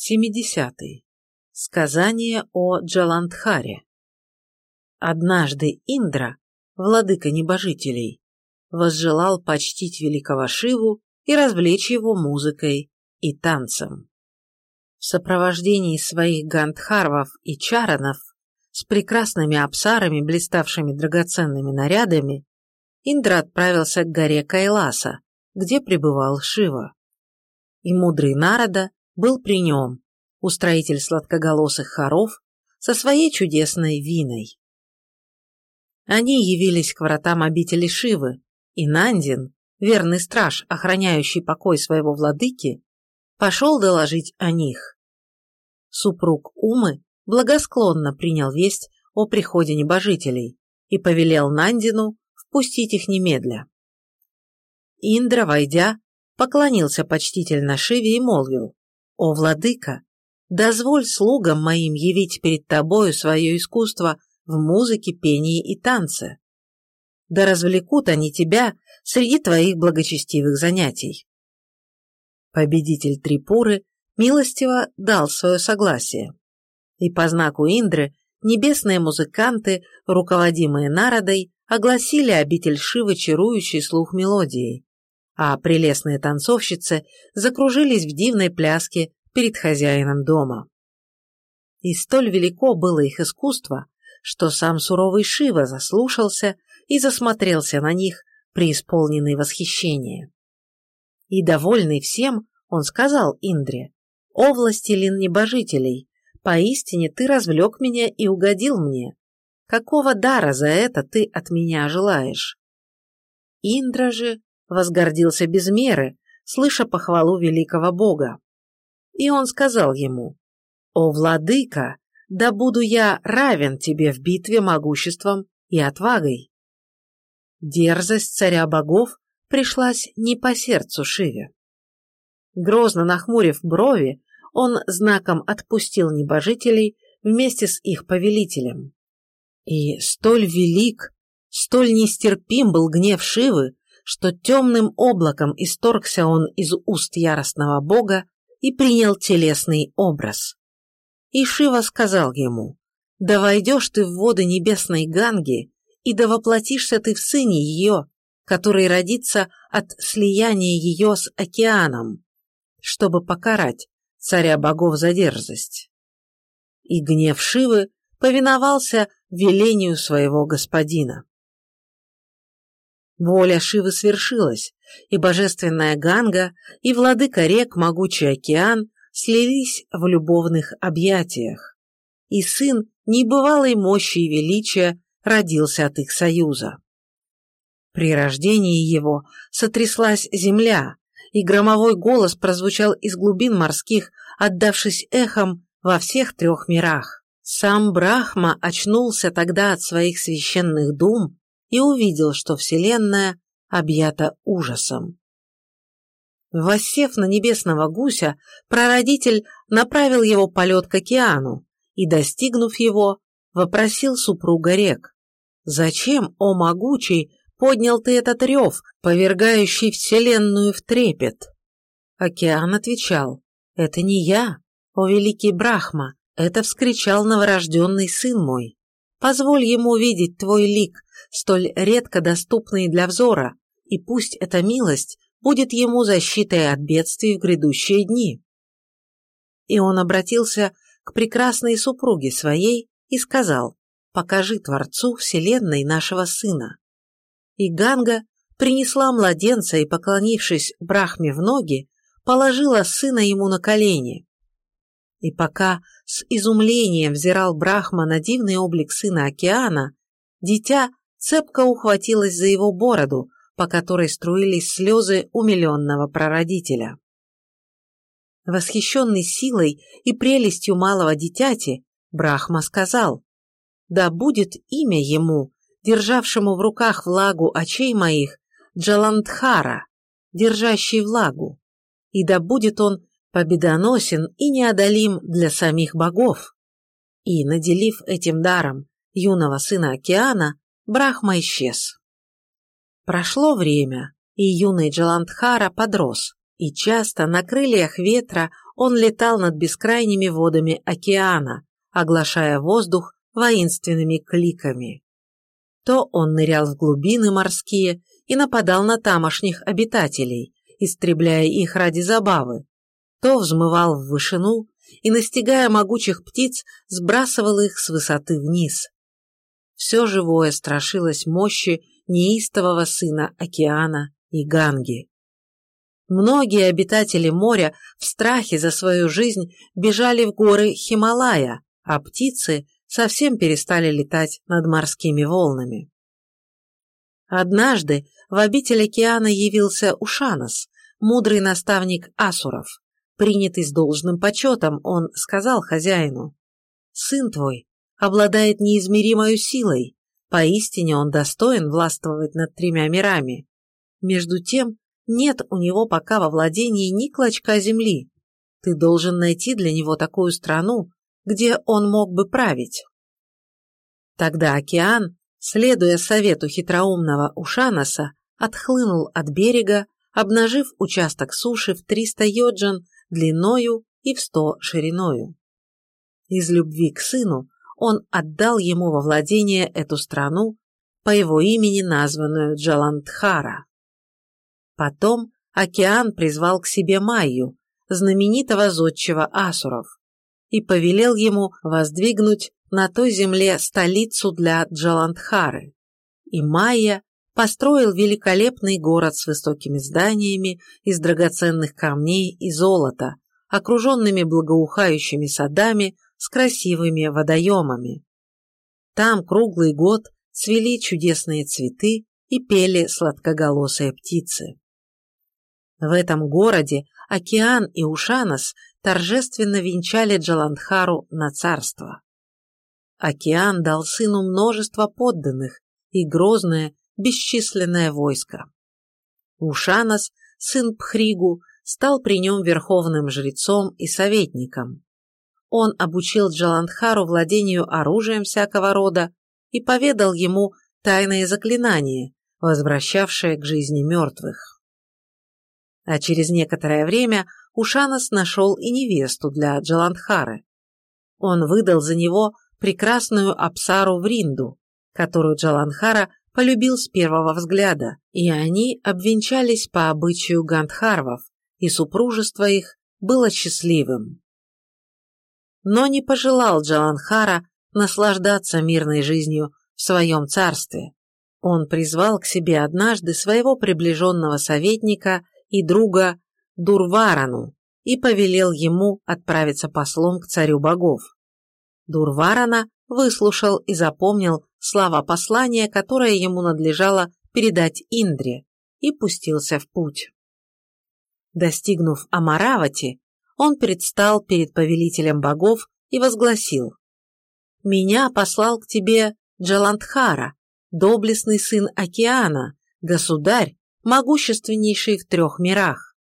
70. Сказание о Джаландхаре. Однажды Индра, владыка небожителей, возжелал почтить великого Шиву и развлечь его музыкой и танцем. В сопровождении своих гандхарвов и чаранов с прекрасными апсарами, блиставшими драгоценными нарядами, Индра отправился к горе Кайласа, где пребывал Шива. И мудрый Нарада был при нем, устроитель сладкоголосых хоров, со своей чудесной виной. Они явились к вратам обители Шивы, и Нандин, верный страж, охраняющий покой своего владыки, пошел доложить о них. Супруг Умы благосклонно принял весть о приходе небожителей и повелел Нандину впустить их немедля. Индра, войдя, поклонился почтительно Шиве и молвил, «О, владыка, дозволь слугам моим явить перед тобою свое искусство в музыке, пении и танце. Да развлекут они тебя среди твоих благочестивых занятий». Победитель Трипуры милостиво дал свое согласие. И по знаку Индры небесные музыканты, руководимые народой, огласили обитель Шивы чарующий слух мелодией, а прелестные танцовщицы закружились в дивной пляске перед хозяином дома. И столь велико было их искусство, что сам суровый Шива заслушался и засмотрелся на них, преисполненный восхищения. И, довольный всем, он сказал Индре, «О, властелин небожителей, поистине ты развлек меня и угодил мне. Какого дара за это ты от меня желаешь?» Индра же возгордился без меры, слыша похвалу великого бога. И он сказал ему, «О, владыка, да буду я равен тебе в битве могуществом и отвагой». Дерзость царя богов пришлась не по сердцу Шиве. Грозно нахмурив брови, он знаком отпустил небожителей вместе с их повелителем. И столь велик, столь нестерпим был гнев Шивы, что темным облаком исторгся он из уст яростного бога и принял телесный образ. И Шива сказал ему, «Да войдешь ты в воды небесной Ганги, и да воплотишься ты в сыне ее, который родится от слияния ее с океаном, чтобы покарать царя богов за дерзость». И гнев Шивы повиновался велению своего господина. Воля Шивы свершилась, и божественная Ганга, и владыка рек могучий океан слились в любовных объятиях. И сын небывалой мощи и величия родился от их союза. При рождении его сотряслась земля, и громовой голос прозвучал из глубин морских, отдавшись эхом во всех трех мирах. Сам Брахма очнулся тогда от своих священных дум и увидел, что Вселенная объята ужасом. Воссев на небесного гуся, прародитель направил его полет к океану и, достигнув его, вопросил супруга рек. «Зачем, о могучий, поднял ты этот рев, повергающий Вселенную в трепет?» Океан отвечал, «Это не я, о великий Брахма, это вскричал новорожденный сын мой. Позволь ему видеть твой лик, столь редко доступные для взора, и пусть эта милость будет ему защитой от бедствий в грядущие дни. И он обратился к прекрасной супруге своей и сказал, «Покажи Творцу Вселенной нашего сына». И Ганга принесла младенца и, поклонившись Брахме в ноги, положила сына ему на колени. И пока с изумлением взирал Брахма на дивный облик сына океана, дитя цепко ухватилась за его бороду, по которой струились слезы умиленного прародителя. Восхищенный силой и прелестью малого дитяти, Брахма сказал, «Да будет имя ему, державшему в руках влагу очей моих, Джаландхара, держащий влагу, и да будет он победоносен и неодолим для самих богов». И, наделив этим даром юного сына океана, Брахма исчез. Прошло время, и юный Джаландхара подрос, и часто на крыльях ветра он летал над бескрайними водами океана, оглашая воздух воинственными кликами. То он нырял в глубины морские и нападал на тамошних обитателей, истребляя их ради забавы, то взмывал в вышину и, настигая могучих птиц, сбрасывал их с высоты вниз. Все живое страшилось мощи неистового сына океана и Ганги. Многие обитатели моря в страхе за свою жизнь бежали в горы Хималая, а птицы совсем перестали летать над морскими волнами. Однажды в обитель океана явился Ушанос, мудрый наставник асуров. Принятый с должным почетом, он сказал хозяину, «Сын твой обладает неизмеримой силой, поистине он достоин властвовать над тремя мирами. Между тем, нет у него пока во владении ни клочка земли. Ты должен найти для него такую страну, где он мог бы править». Тогда океан, следуя совету хитроумного Ушаноса, отхлынул от берега, обнажив участок суши в 300 йоджан длиною и в сто шириною. Из любви к сыну он отдал ему во владение эту страну, по его имени названную Джаландхара. Потом океан призвал к себе Майю, знаменитого зодчего Асуров, и повелел ему воздвигнуть на той земле столицу для Джаландхары. И Майя построил великолепный город с высокими зданиями из драгоценных камней и золота, окруженными благоухающими садами с красивыми водоемами. Там круглый год цвели чудесные цветы и пели сладкоголосые птицы. В этом городе Океан и Ушанос торжественно венчали Джаландхару на царство. Океан дал сыну множество подданных и грозное бесчисленное войско. Ушанас, сын Пхригу, стал при нем верховным жрецом и советником. Он обучил Джаландхару владению оружием всякого рода и поведал ему тайное заклинание, возвращавшее к жизни мертвых. А через некоторое время Ушанас нашел и невесту для Джаландхары. Он выдал за него прекрасную Апсару Вринду, которую Джаландхара полюбил с первого взгляда, и они обвенчались по обычаю гандхарвов, и супружество их было счастливым. Но не пожелал Джаланхара наслаждаться мирной жизнью в своем царстве. Он призвал к себе однажды своего приближенного советника и друга Дурварану и повелел ему отправиться послом к царю богов. Дурварана выслушал и запомнил слова послания, которое ему надлежало передать Индре, и пустился в путь. Достигнув Амаравати, он предстал перед повелителем богов и возгласил «Меня послал к тебе Джаландхара, доблестный сын океана, государь, могущественнейший в трех мирах.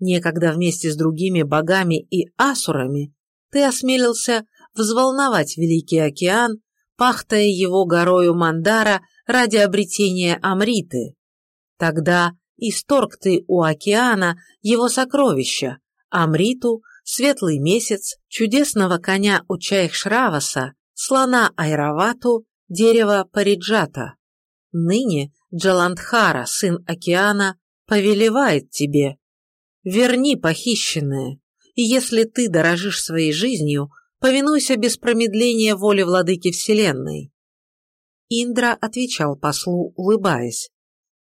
Некогда вместе с другими богами и асурами ты осмелился взволновать Великий океан пахтая его горою Мандара ради обретения Амриты. Тогда исторг ты у океана его сокровища, Амриту, светлый месяц, чудесного коня Учайх-Шраваса, слона Айравату, дерево Париджата. Ныне Джаландхара, сын океана, повелевает тебе. Верни похищенное, и если ты дорожишь своей жизнью, Повинуйся без промедления воле владыки Вселенной. Индра отвечал послу, улыбаясь.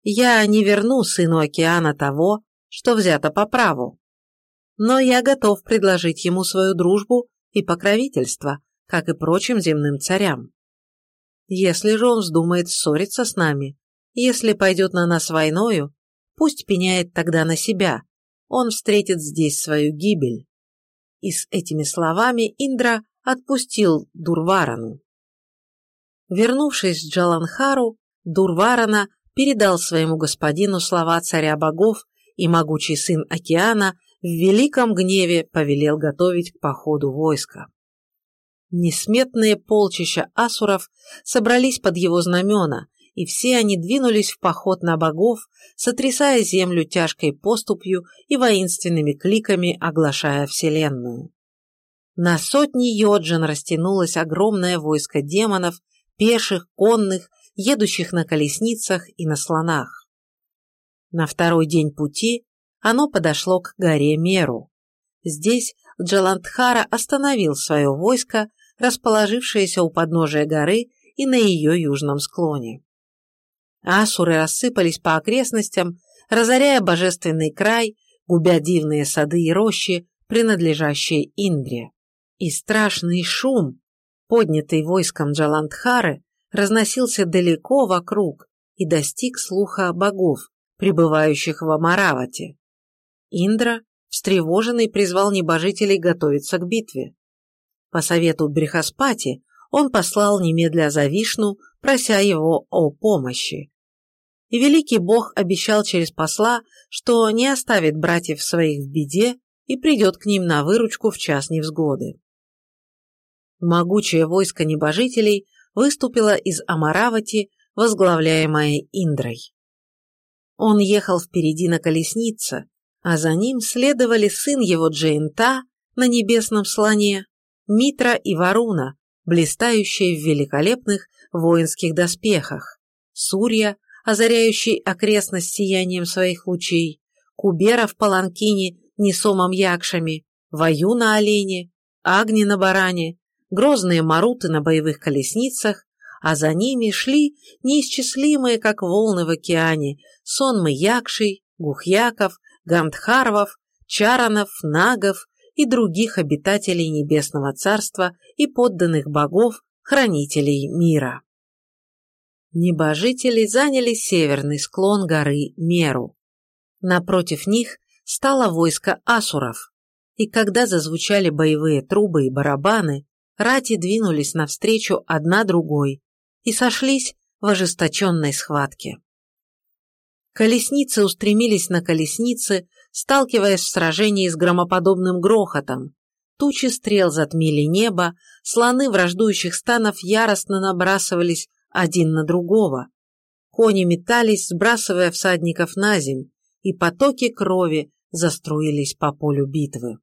Я не верну сыну океана того, что взято по праву. Но я готов предложить ему свою дружбу и покровительство, как и прочим земным царям. Если же он вздумает ссориться с нами, если пойдет на нас войною, пусть пеняет тогда на себя, он встретит здесь свою гибель. И с этими словами Индра отпустил Дурварану. Вернувшись в Джаланхару, Дурварана передал своему господину слова царя богов и могучий сын океана в великом гневе повелел готовить к походу войска. Несметные полчища асуров собрались под его знамена, и все они двинулись в поход на богов, сотрясая землю тяжкой поступью и воинственными кликами оглашая вселенную. На сотни йоджин растянулось огромное войско демонов, пеших, конных, едущих на колесницах и на слонах. На второй день пути оно подошло к горе Меру. Здесь Джаландхара остановил свое войско, расположившееся у подножия горы и на ее южном склоне. Асуры рассыпались по окрестностям, разоряя божественный край, губя дивные сады и рощи, принадлежащие Индре. И страшный шум, поднятый войском Джаландхары, разносился далеко вокруг и достиг слуха богов, пребывающих в Амаравате. Индра, встревоженный, призвал небожителей готовиться к битве. По совету Брихаспати он послал немедля за Вишну, прося его о помощи. И великий бог обещал через посла, что не оставит братьев своих в беде и придет к ним на выручку в час невзгоды. Могучее войско небожителей выступило из Амаравати, возглавляемое Индрой. Он ехал впереди на колеснице, а за ним следовали сын его Джейнта на небесном слоне, Митра и Варуна, блистающие в великолепных воинских доспехах, Сурья, озаряющий окрестность сиянием своих лучей, Кубера в паланкине, несомом якшами, Ваю на олене, Агни на баране, грозные маруты на боевых колесницах, а за ними шли неисчислимые, как волны в океане, сонмы якшей, гухьяков, гандхарвов, чаранов, нагов и других обитателей Небесного Царства и подданных богов, хранителей мира. Небожители заняли северный склон горы Меру. Напротив них стало войско асуров, и когда зазвучали боевые трубы и барабаны, рати двинулись навстречу одна другой и сошлись в ожесточенной схватке. Колесницы устремились на колесницы, сталкиваясь в сражении с громоподобным грохотом. Тучи стрел затмили небо, слоны враждующих станов яростно набрасывались один на другого. Кони метались, сбрасывая всадников на земь, и потоки крови заструились по полю битвы.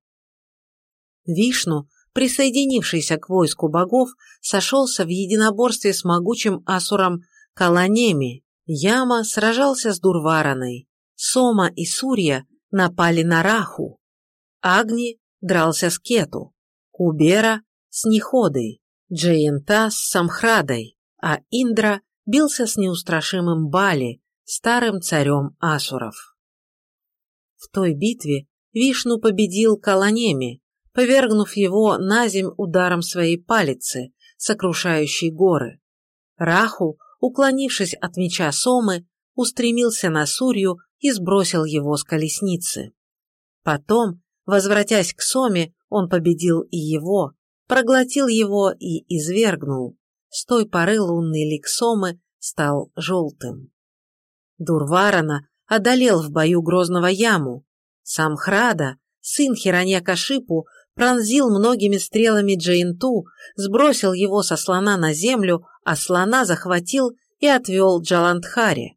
Вишну, присоединившийся к войску богов, сошелся в единоборстве с могучим асуром Каланеми. Яма сражался с Дурвараной. Сома и Сурья напали на Раху. Агни дрался с Кету, Кубера с Неходой, Джейнта с Самхрадой, а Индра бился с неустрашимым Бали, старым царем Асуров. В той битве Вишну победил Каланеми, повергнув его на земь ударом своей палицы, сокрушающей горы. Раху, уклонившись от меча Сомы, устремился на Сурью и сбросил его с колесницы. Потом, возвратясь к Соме, он победил и его, проглотил его и извергнул. С той поры лунный лик Сомы стал желтым. Дурварана одолел в бою грозного яму. Сам Храда, сын Хираньякашипу, пронзил многими стрелами Джейнту, сбросил его со слона на землю, а слона захватил и отвел Джаландхаре.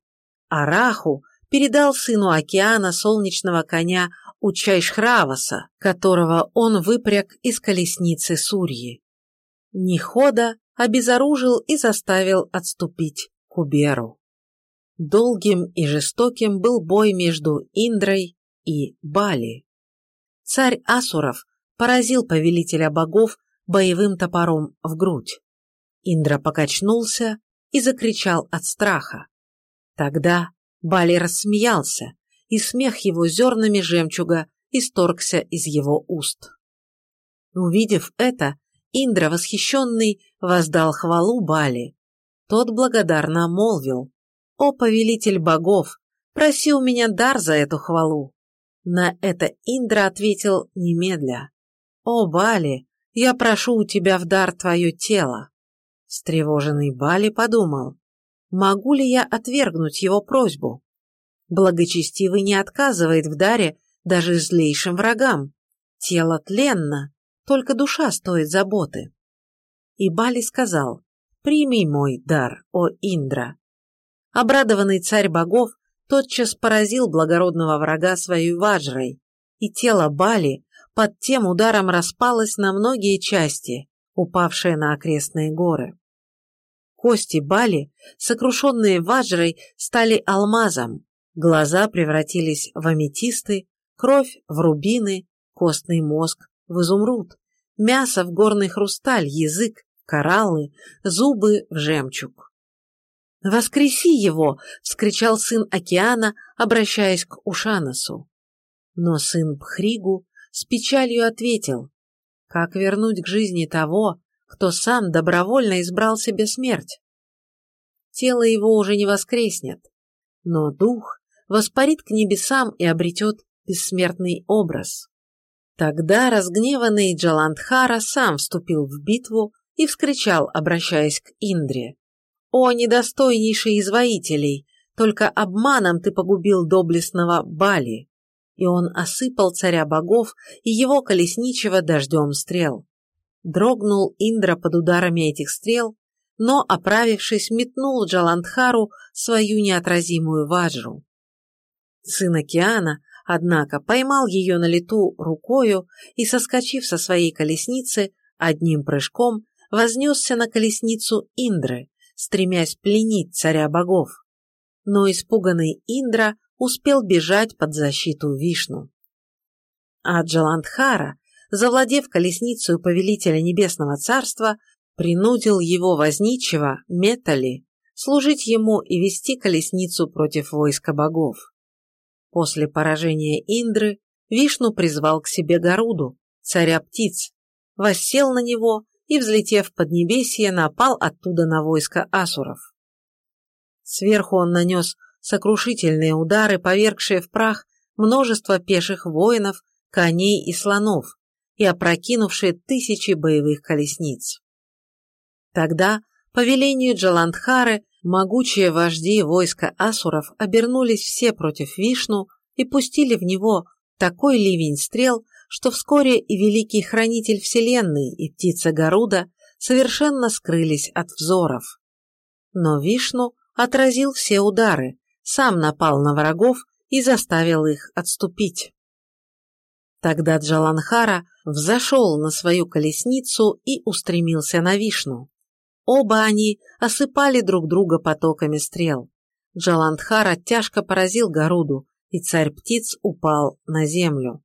Араху передал сыну океана солнечного коня Учайшхраваса, которого он выпряг из колесницы Сурьи. Нехода обезоружил и заставил отступить Куберу. Долгим и жестоким был бой между Индрой и Бали. Царь Асуров поразил повелителя богов боевым топором в грудь. Индра покачнулся и закричал от страха. Тогда Бали рассмеялся, и смех его зернами жемчуга исторгся из его уст. Увидев это, Индра, восхищенный, воздал хвалу Бали. Тот благодарно молвил, «О, повелитель богов, проси у меня дар за эту хвалу». На это Индра ответил немедля, «О, Бали, я прошу у тебя в дар твое тело». Встревоженный Бали подумал, могу ли я отвергнуть его просьбу? Благочестивый не отказывает в даре даже злейшим врагам. Тело тленно, только душа стоит заботы. И Бали сказал, прими мой дар, о Индра. Обрадованный царь богов тотчас поразил благородного врага своей ваджрой, и тело Бали под тем ударом распалось на многие части, упавшие на окрестные горы. Кости Бали, сокрушенные ваджрой, стали алмазом, глаза превратились в аметисты, кровь в рубины, костный мозг в изумруд, мясо в горный хрусталь, язык в кораллы, зубы в жемчуг. «Воскреси его!» — вскричал сын океана, обращаясь к Ушанасу. Но сын Бхригу с печалью ответил, «Как вернуть к жизни того, кто сам добровольно избрал себе смерть? Тело его уже не воскреснет, но дух воспарит к небесам и обретет бессмертный образ». Тогда разгневанный Джаландхара сам вступил в битву и вскричал, обращаясь к Индре. «О, недостойнейший из воителей! Только обманом ты погубил доблестного Бали!» И он осыпал царя богов и его колесничего дождем стрел. Дрогнул Индра под ударами этих стрел, но, оправившись, метнул Джаландхару свою неотразимую ваджру. Сын океана, однако, поймал ее на лету рукою и, соскочив со своей колесницы, одним прыжком вознесся на колесницу Индры, стремясь пленить царя богов. Но испуганный Индра успел бежать под защиту Вишну. А Джаландхара, завладев колесницей повелителя Небесного Царства, принудил его возничего, Метали, служить ему и вести колесницу против войска богов. После поражения Индры Вишну призвал к себе Гаруду, царя птиц, воссел на него и, взлетев под небесье, напал оттуда на войско асуров. Сверху он нанес сокрушительные удары, повергшие в прах множество пеших воинов, коней и слонов и опрокинувшие тысячи боевых колесниц. Тогда, по велению Джаландхары, могучие вожди войска асуров обернулись все против Вишну и пустили в него такой ливень стрел, что вскоре и великий хранитель Вселенной, и птица Гаруда совершенно скрылись от взоров. Но Вишну отразил все удары, сам напал на врагов и заставил их отступить. Тогда Джаланхара взошел на свою колесницу и устремился на Вишну. Оба они осыпали друг друга потоками стрел. Джаландхара тяжко поразил Гаруду, и царь птиц упал на землю.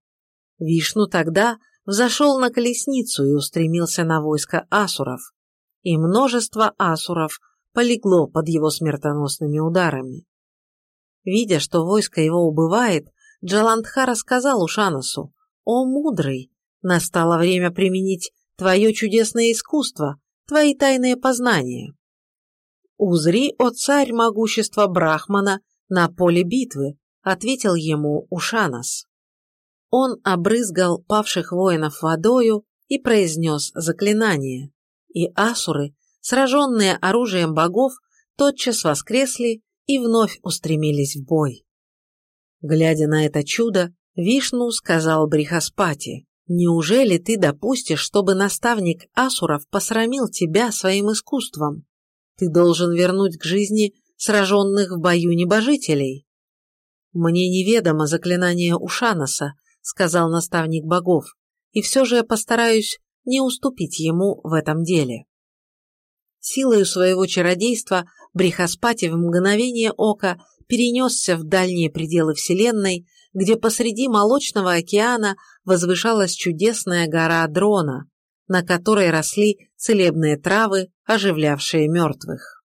Вишну тогда взошел на колесницу и устремился на войско асуров, и множество асуров полегло под его смертоносными ударами. Видя, что войско его убывает, Джаландха сказал Ушанасу, «О, мудрый, настало время применить твое чудесное искусство, твои тайные познания. Узри, о царь могущества Брахмана, на поле битвы», ответил ему Ушанас. Он обрызгал павших воинов водою и произнес заклинание. И асуры, сраженные оружием богов, тотчас воскресли и вновь устремились в бой. Глядя на это чудо, Вишну сказал Брихаспати, «Неужели ты допустишь, чтобы наставник асуров посрамил тебя своим искусством? Ты должен вернуть к жизни сраженных в бою небожителей». «Мне неведомо заклинание Ушанаса», сказал наставник богов, и все же я постараюсь не уступить ему в этом деле. Силою своего чародейства Брихаспати в мгновение ока перенесся в дальние пределы Вселенной, где посреди молочного океана возвышалась чудесная гора Дрона, на которой росли целебные травы, оживлявшие мертвых.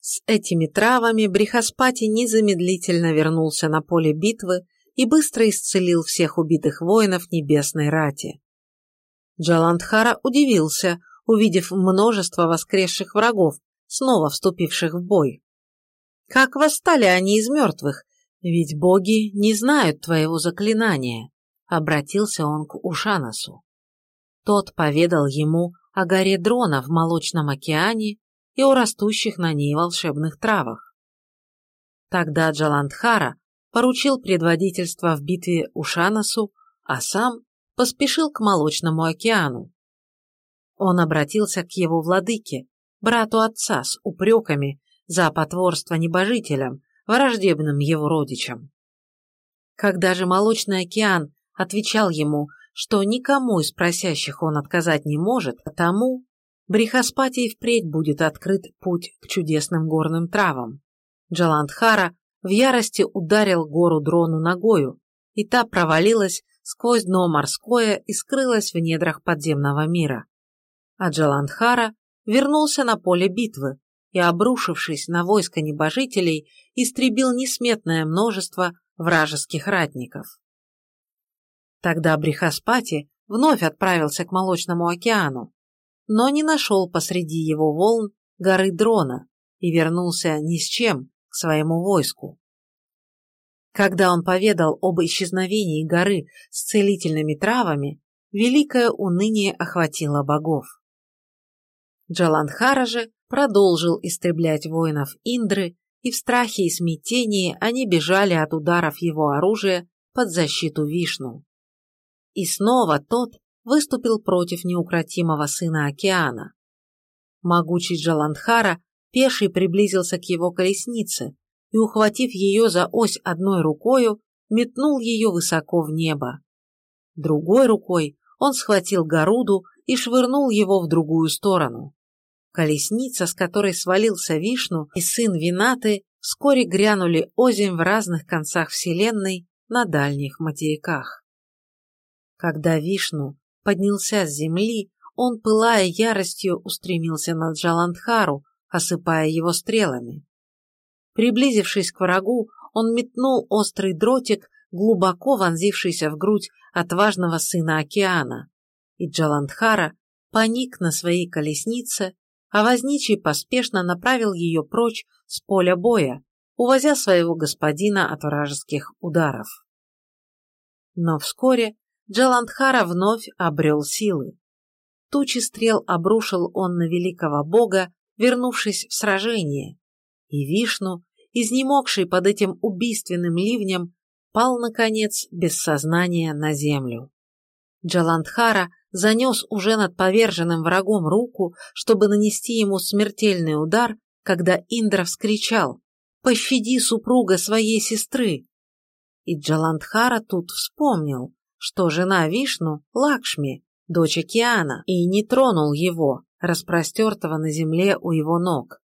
С этими травами Брихаспати незамедлительно вернулся на поле битвы и быстро исцелил всех убитых воинов небесной рати. Джаландхара удивился, увидев множество воскресших врагов, снова вступивших в бой. «Как восстали они из мертвых? Ведь боги не знают твоего заклинания», — обратился он к Ушанасу. Тот поведал ему о горе Дрона в Молочном океане и о растущих на ней волшебных травах. Тогда Джаландхара поручил предводительство в битве Ушанасу, а сам поспешил к Молочному океану. Он обратился к его владыке, брату отца, с упреками, за потворство небожителям, враждебным его родичам. Когда же Молочный океан отвечал ему, что никому из просящих он отказать не может, потому Брихаспатии впредь будет открыт путь к чудесным горным травам. Джаландхара в ярости ударил гору дрону ногою, и та провалилась сквозь дно морское и скрылась в недрах подземного мира. А Джаландхара вернулся на поле битвы и, обрушившись на войско небожителей, истребил несметное множество вражеских ратников. Тогда Брихаспати вновь отправился к Молочному океану, но не нашел посреди его волн горы Дрона и вернулся ни с чем к своему войску. Когда он поведал об исчезновении горы с целительными травами, великое уныние охватило богов. Джаландхара же продолжил истреблять воинов Индры, и в страхе и смятении они бежали от ударов его оружия под защиту Вишну. И снова тот выступил против неукротимого сына океана. Могучий Джаландхара пеший приблизился к его колеснице и, ухватив ее за ось одной рукою, метнул ее высоко в небо. Другой рукой он схватил Горуду и швырнул его в другую сторону. Колесница, с которой свалился Вишну и сын Винаты, вскоре грянули озимь в разных концах Вселенной на дальних материках. Когда Вишну поднялся с земли, он, пылая яростью, устремился на Джаландхару, осыпая его стрелами. Приблизившись к врагу, он метнул острый дротик, глубоко вонзившийся в грудь отважного сына океана, и Джаландхара поник на своей колеснице, а возничий поспешно направил ее прочь с поля боя, увозя своего господина от вражеских ударов. Но вскоре Джаландхара вновь обрел силы. Тучи стрел обрушил он на великого бога, вернувшись в сражение, и Вишну, изнемогший под этим убийственным ливнем, пал, наконец, без сознания на землю. Джаландхара занес уже над поверженным врагом руку, чтобы нанести ему смертельный удар, когда Индра вскричал «Пощади супруга своей сестры!» И Джаландхара тут вспомнил, что жена Вишну – Лакшми, дочь океана, и не тронул его, распростертого на земле у его ног.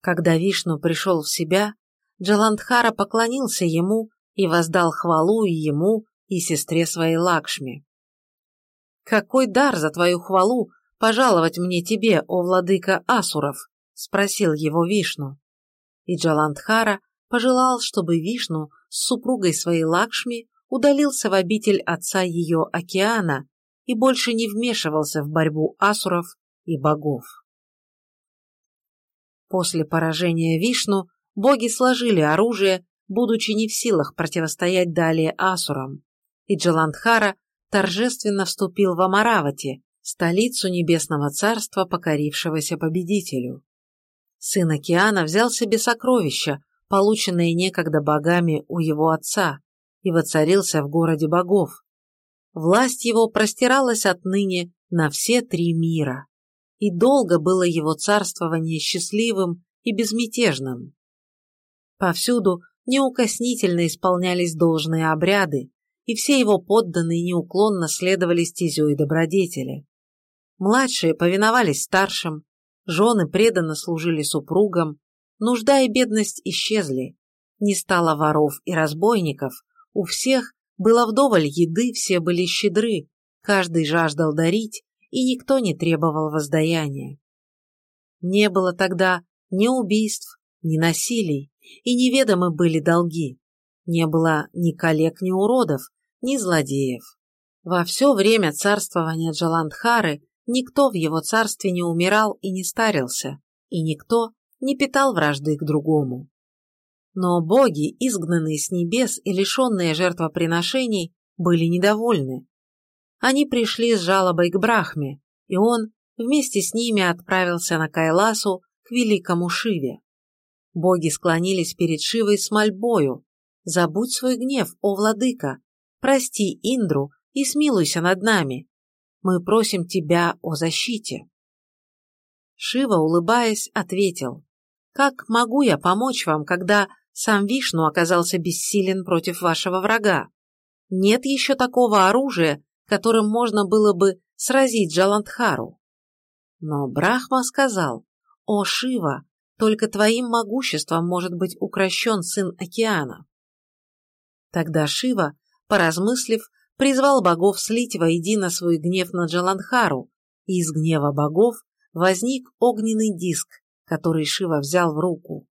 Когда Вишну пришел в себя, Джаландхара поклонился ему и воздал хвалу и ему, и сестре своей Лакшми. «Какой дар за твою хвалу пожаловать мне тебе, о владыка Асуров?» – спросил его Вишну. И Джаландхара пожелал, чтобы Вишну с супругой своей Лакшми удалился в обитель отца ее океана и больше не вмешивался в борьбу асуров и богов. После поражения Вишну боги сложили оружие, будучи не в силах противостоять далее асурам, и Джаландхара торжественно вступил в Амаравати, столицу небесного царства, покорившегося победителю. Сын океана взял себе сокровища, полученные некогда богами у его отца, и воцарился в городе богов. Власть его простиралась отныне на все три мира, и долго было его царствование счастливым и безмятежным. Повсюду неукоснительно исполнялись должные обряды, и все его подданные неуклонно следовали стезей добродетели. Младшие повиновались старшим, жены преданно служили супругам, нужда и бедность исчезли, не стало воров и разбойников, у всех было вдоволь еды, все были щедры, каждый жаждал дарить, и никто не требовал воздаяния. Не было тогда ни убийств, ни насилий, и неведомы были долги. Не было ни коллег, ни уродов, ни злодеев. Во все время царствования Джаландхары никто в его царстве не умирал и не старился, и никто не питал вражды к другому. Но боги, изгнанные с небес и лишенные жертвоприношений, были недовольны. Они пришли с жалобой к Брахме, и он вместе с ними отправился на Кайласу к великому Шиве. Боги склонились перед Шивой с мольбою «Забудь свой гнев, о владыка! Прости Индру и смилуйся над нами! Мы просим тебя о защите!» Шива, улыбаясь, ответил Как могу я помочь вам, когда сам Вишну оказался бессилен против вашего врага? Нет еще такого оружия, которым можно было бы сразить Джаландхару. Но Брахма сказал, «О, Шива, только твоим могуществом может быть укращен сын океана». Тогда Шива, поразмыслив, призвал богов слить воедино свой гнев на Джаландхару, и из гнева богов возник огненный диск, который Шива взял в руку.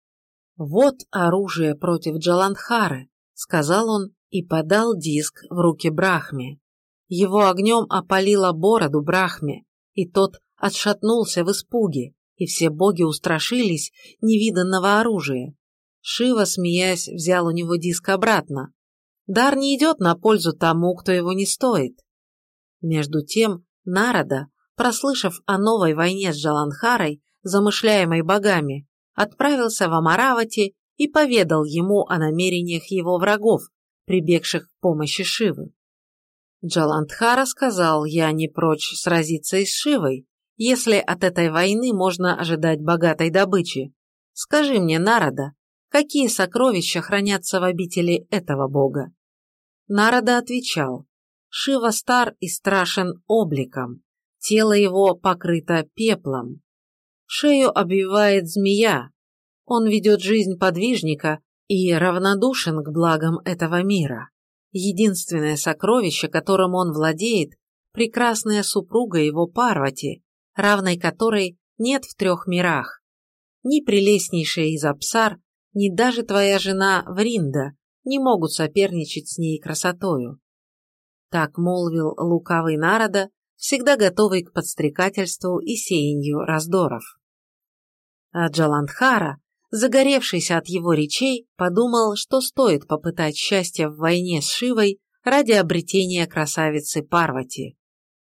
«Вот оружие против Джаландхары», — сказал он и подал диск в руки Брахме. Его огнем опалило бороду Брахме, и тот отшатнулся в испуге, и все боги устрашились невиданного оружия. Шива, смеясь, взял у него диск обратно. Дар не идет на пользу тому, кто его не стоит. Между тем, Нарада, прослышав о новой войне с Джаланхарой, замышляемой богами, отправился в Амаравати и поведал ему о намерениях его врагов, прибегших к помощи Шивы. Джаландхара сказал, я не прочь сразиться и с Шивой, если от этой войны можно ожидать богатой добычи. Скажи мне, Нарада, какие сокровища хранятся в обители этого бога? Нарада отвечал, Шива стар и страшен обликом, тело его покрыто пеплом. Шею обвивает змея, он ведет жизнь подвижника и равнодушен к благам этого мира. Единственное сокровище, которым он владеет, прекрасная супруга его Парвати, равной которой нет в трех мирах. Ни прелестнейшая из Апсар, ни даже твоя жена Вринда не могут соперничать с ней красотою. Так молвил лукавый народа, всегда готовый к подстрекательству и сеянию раздоров. А Джаландхара, загоревшийся от его речей, подумал, что стоит попытать счастье в войне с Шивой ради обретения красавицы Парвати.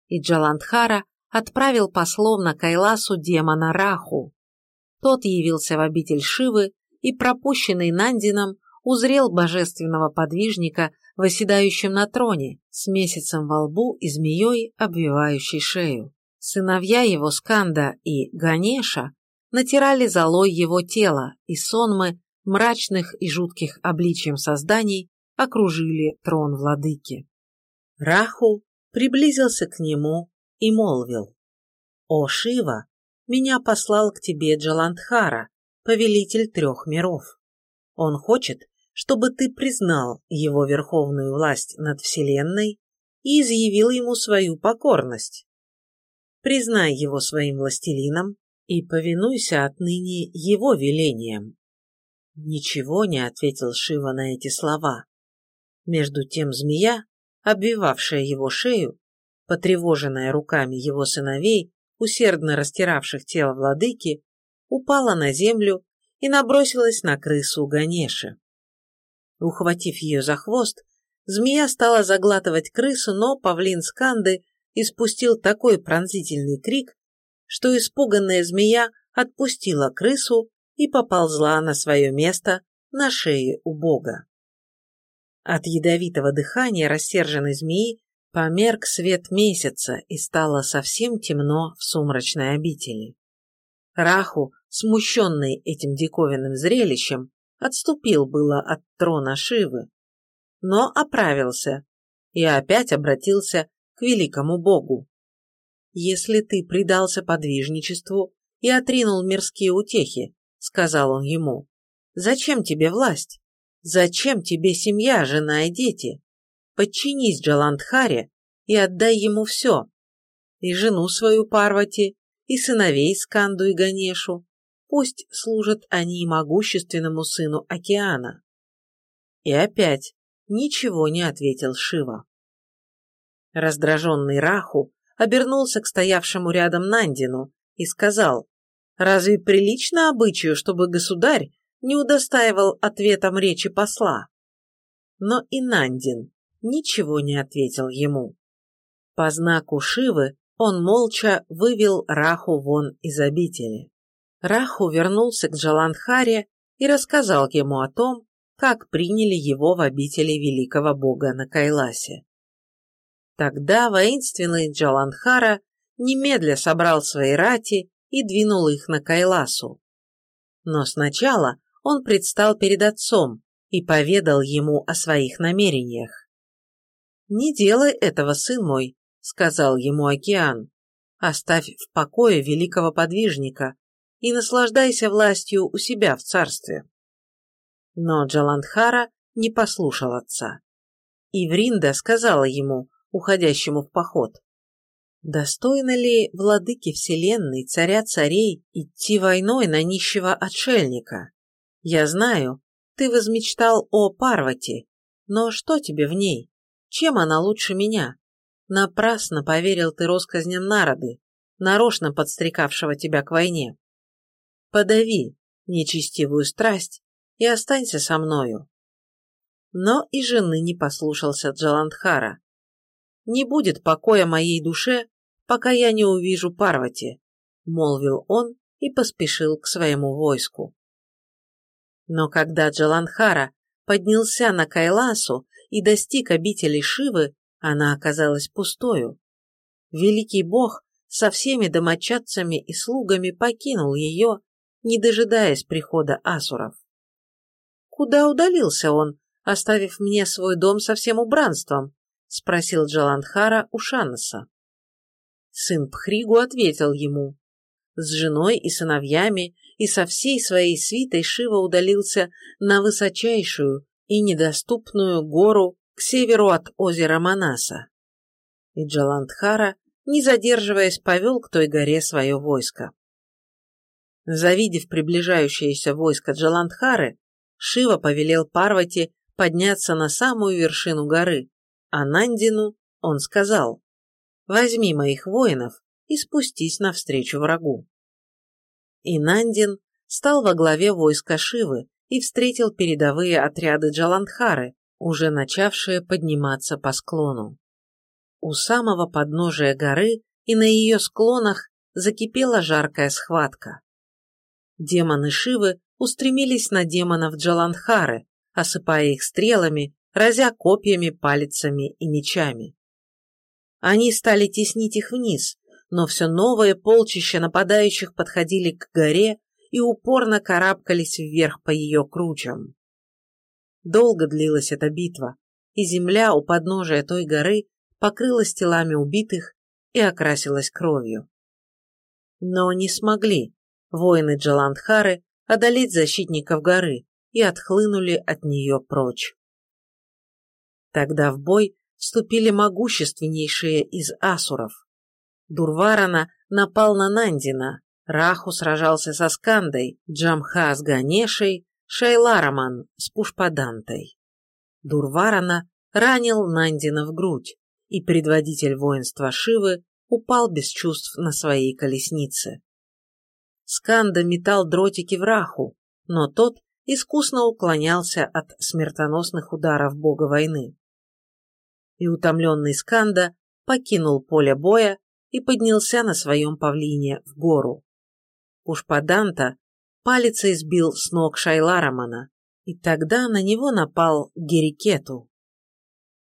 И Джаландхара отправил послом на Кайласу демона Раху. Тот явился в обитель Шивы и, пропущенный Нандином, узрел божественного подвижника, восседающим на троне, с месяцем во лбу и змеей, обвивающей шею. Сыновья его Сканда и Ганеша натирали золой его тело, и сонмы, мрачных и жутких обличием созданий, окружили трон владыки. Раху приблизился к нему и молвил. «О, Шива, меня послал к тебе Джаландхара, повелитель трех миров. Он хочет, чтобы ты признал его верховную власть над Вселенной и изъявил ему свою покорность. Признай его своим властелином и повинуйся отныне его велениям. Ничего не ответил Шива на эти слова. Между тем змея, обвивавшая его шею, потревоженная руками его сыновей, усердно растиравших тело владыки, упала на землю и набросилась на крысу Ганеши. Ухватив ее за хвост, змея стала заглатывать крысу, но павлин Сканды испустил такой пронзительный крик, что испуганная змея отпустила крысу и поползла на свое место на шее у бога. От ядовитого дыхания рассерженной змеи померк свет месяца и стало совсем темно в сумрачной обители. Раху, смущенный этим диковинным зрелищем, отступил было от трона Шивы, но оправился и опять обратился к великому богу. «Если ты предался подвижничеству и отринул мирские утехи», — сказал он ему, — «зачем тебе власть? Зачем тебе семья, жена и дети? Подчинись Джаландхаре и отдай ему все, и жену свою Парвати, и сыновей Сканду и Ганешу, Пусть служат они могущественному сыну океана. И опять ничего не ответил Шива. Раздраженный Раху обернулся к стоявшему рядом Нандину и сказал, «Разве прилично обычаю, чтобы государь не удостаивал ответом речи посла?» Но и Нандин ничего не ответил ему. По знаку Шивы он молча вывел Раху вон из обители. Раху вернулся к Джаландхаре и рассказал ему о том, как приняли его в обители великого бога на Кайласе. Тогда воинственный Джаландхара немедля собрал свои рати и двинул их на Кайласу. Но сначала он предстал перед отцом и поведал ему о своих намерениях. «Не делай этого, сын мой», — сказал ему океан. «Оставь в покое великого подвижника и наслаждайся властью у себя в царстве». Но Джаландхара не послушал отца. И Вринда сказала ему, уходящему в поход, Достойно ли владыки вселенной, царя царей, идти войной на нищего отшельника? Я знаю, ты возмечтал о Парвати, но что тебе в ней? Чем она лучше меня? Напрасно поверил ты россказням народы, нарочно подстрекавшего тебя к войне. Подави нечестивую страсть и останься со мною. Но и жены не послушался Джаландхара. Не будет покоя моей душе, пока я не увижу Парвати», — молвил он и поспешил к своему войску. Но когда Джаланхара поднялся на Кайласу и достиг обители Шивы, она оказалась пустою. Великий бог со всеми домочадцами и слугами покинул ее, не дожидаясь прихода асуров. «Куда удалился он, оставив мне свой дом со всем убранством?» — спросил Джаландхара у Шанаса. Сын Пхригу ответил ему. С женой и сыновьями и со всей своей свитой Шива удалился на высочайшую и недоступную гору к северу от озера Манаса. И Джаландхара, не задерживаясь, повел к той горе свое войско. Завидев приближающееся войско Джаландхары, Шива повелел Парвати подняться на самую вершину горы, а Нандину он сказал Возьми моих воинов и спустись навстречу врагу. И Нандин стал во главе войска Шивы и встретил передовые отряды Джаландхары, уже начавшие подниматься по склону. У самого подножия горы и на ее склонах закипела жаркая схватка. Демоны Шивы устремились на демонов Джаландхары, осыпая их стрелами, разя копьями, палицами и мечами. Они стали теснить их вниз, но все новые полчища нападающих подходили к горе и упорно карабкались вверх по ее кручам. Долго длилась эта битва, и земля у подножия той горы покрылась телами убитых и окрасилась кровью. Но не смогли воины Джаландхары одолеть защитников горы и отхлынули от нее прочь. Тогда в бой вступили могущественнейшие из асуров. Дурварана напал на Нандина, Раху сражался со Скандой, Джамха с Ганешей, Шайлараман с Пушпадантой. Дурварана ранил Нандина в грудь, и предводитель воинства Шивы упал без чувств на своей колеснице. Сканда метал дротики в Раху, но тот искусно уклонялся от смертоносных ударов бога войны и утомленный Сканда покинул поле боя и поднялся на своем павлине в гору. Пушпаданта палицей сбил с ног Шайларамана, и тогда на него напал Герикету.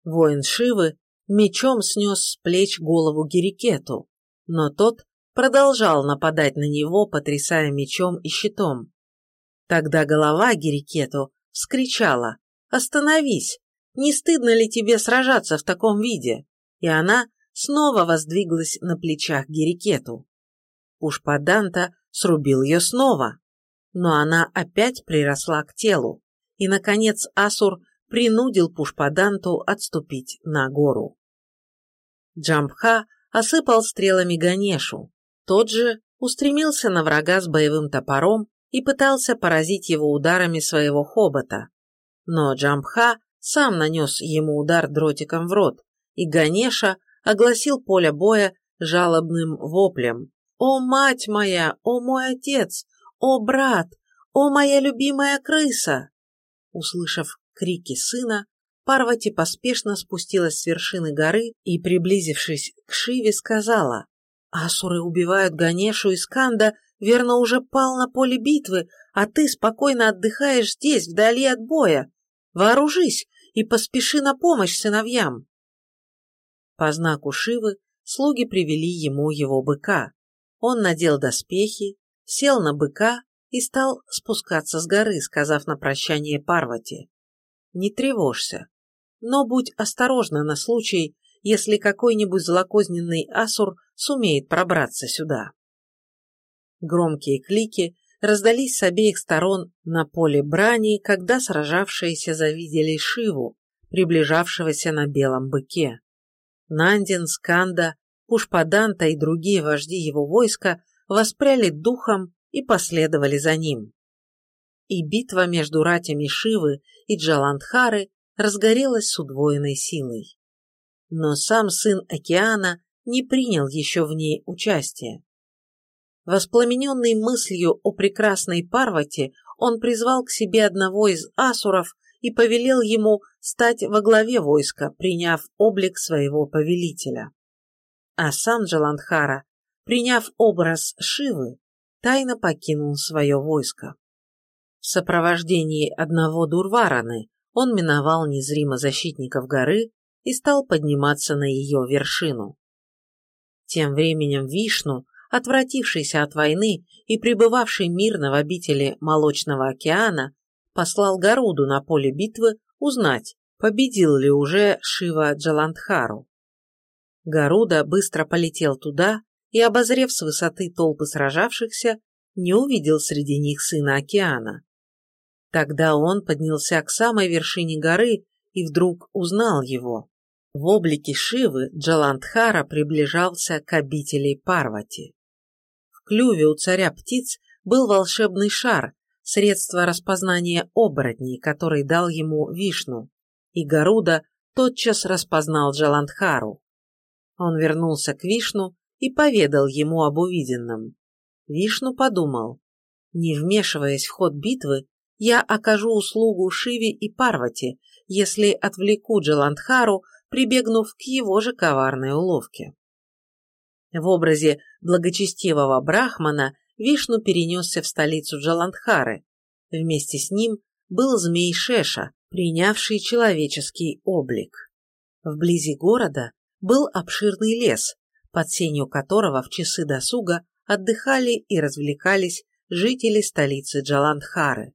Воин Шивы мечом снес с плеч голову Герикету, но тот продолжал нападать на него, потрясая мечом и щитом. Тогда голова Герикету вскричала «Остановись! не стыдно ли тебе сражаться в таком виде?» И она снова воздвиглась на плечах Герикету. Пушпаданта срубил ее снова, но она опять приросла к телу, и, наконец, Асур принудил Пушпаданту отступить на гору. Джамбха осыпал стрелами Ганешу, тот же устремился на врага с боевым топором и пытался поразить его ударами своего хобота. Но Джамбха сам нанес ему удар дротиком в рот, и Ганеша огласил поле боя жалобным воплем. «О, мать моя! О, мой отец! О, брат! О, моя любимая крыса!» Услышав крики сына, Парвати поспешно спустилась с вершины горы и, приблизившись к Шиве, сказала, «Асуры убивают Ганешу и Сканда, верно, уже пал на поле битвы, а ты спокойно отдыхаешь здесь, вдали от боя. Вооружись и поспеши на помощь сыновьям. По знаку Шивы слуги привели ему его быка. Он надел доспехи, сел на быка и стал спускаться с горы, сказав на прощание Парвати. «Не тревожься, но будь осторожна на случай, если какой-нибудь злокозненный асур сумеет пробраться сюда». Громкие клики раздались с обеих сторон на поле брани, когда сражавшиеся завидели Шиву, приближавшегося на белом быке. Нандин, Сканда, Пушпаданта и другие вожди его войска воспряли духом и последовали за ним. И битва между ратями Шивы и Джаландхары разгорелась с удвоенной силой. Но сам сын океана не принял еще в ней участия. Воспламененный мыслью о прекрасной Парвате, он призвал к себе одного из асуров и повелел ему стать во главе войска, приняв облик своего повелителя. А сам Джаландхара, приняв образ Шивы, тайно покинул свое войско. В сопровождении одного Дурвараны он миновал незримо защитников горы и стал подниматься на ее вершину. Тем временем Вишну, отвратившийся от войны и пребывавший мирно в обители Молочного океана, послал Гаруду на поле битвы узнать, победил ли уже Шива Джаландхару. Гаруда быстро полетел туда и, обозрев с высоты толпы сражавшихся, не увидел среди них сына океана. Тогда он поднялся к самой вершине горы и вдруг узнал его. В облике Шивы Джаландхара приближался к обители Парвати. В клюве у царя птиц был волшебный шар, средство распознания оборотней, который дал ему Вишну, и Гаруда тотчас распознал Джаландхару. Он вернулся к Вишну и поведал ему об увиденном. Вишну подумал, не вмешиваясь в ход битвы, я окажу услугу Шиве и Парвати, если отвлеку Джаландхару, прибегнув к его же коварной уловке. В образе благочестивого брахмана Вишну перенесся в столицу Джаландхары. Вместе с ним был змей Шеша, принявший человеческий облик. Вблизи города был обширный лес, под сенью которого в часы досуга отдыхали и развлекались жители столицы Джаландхары.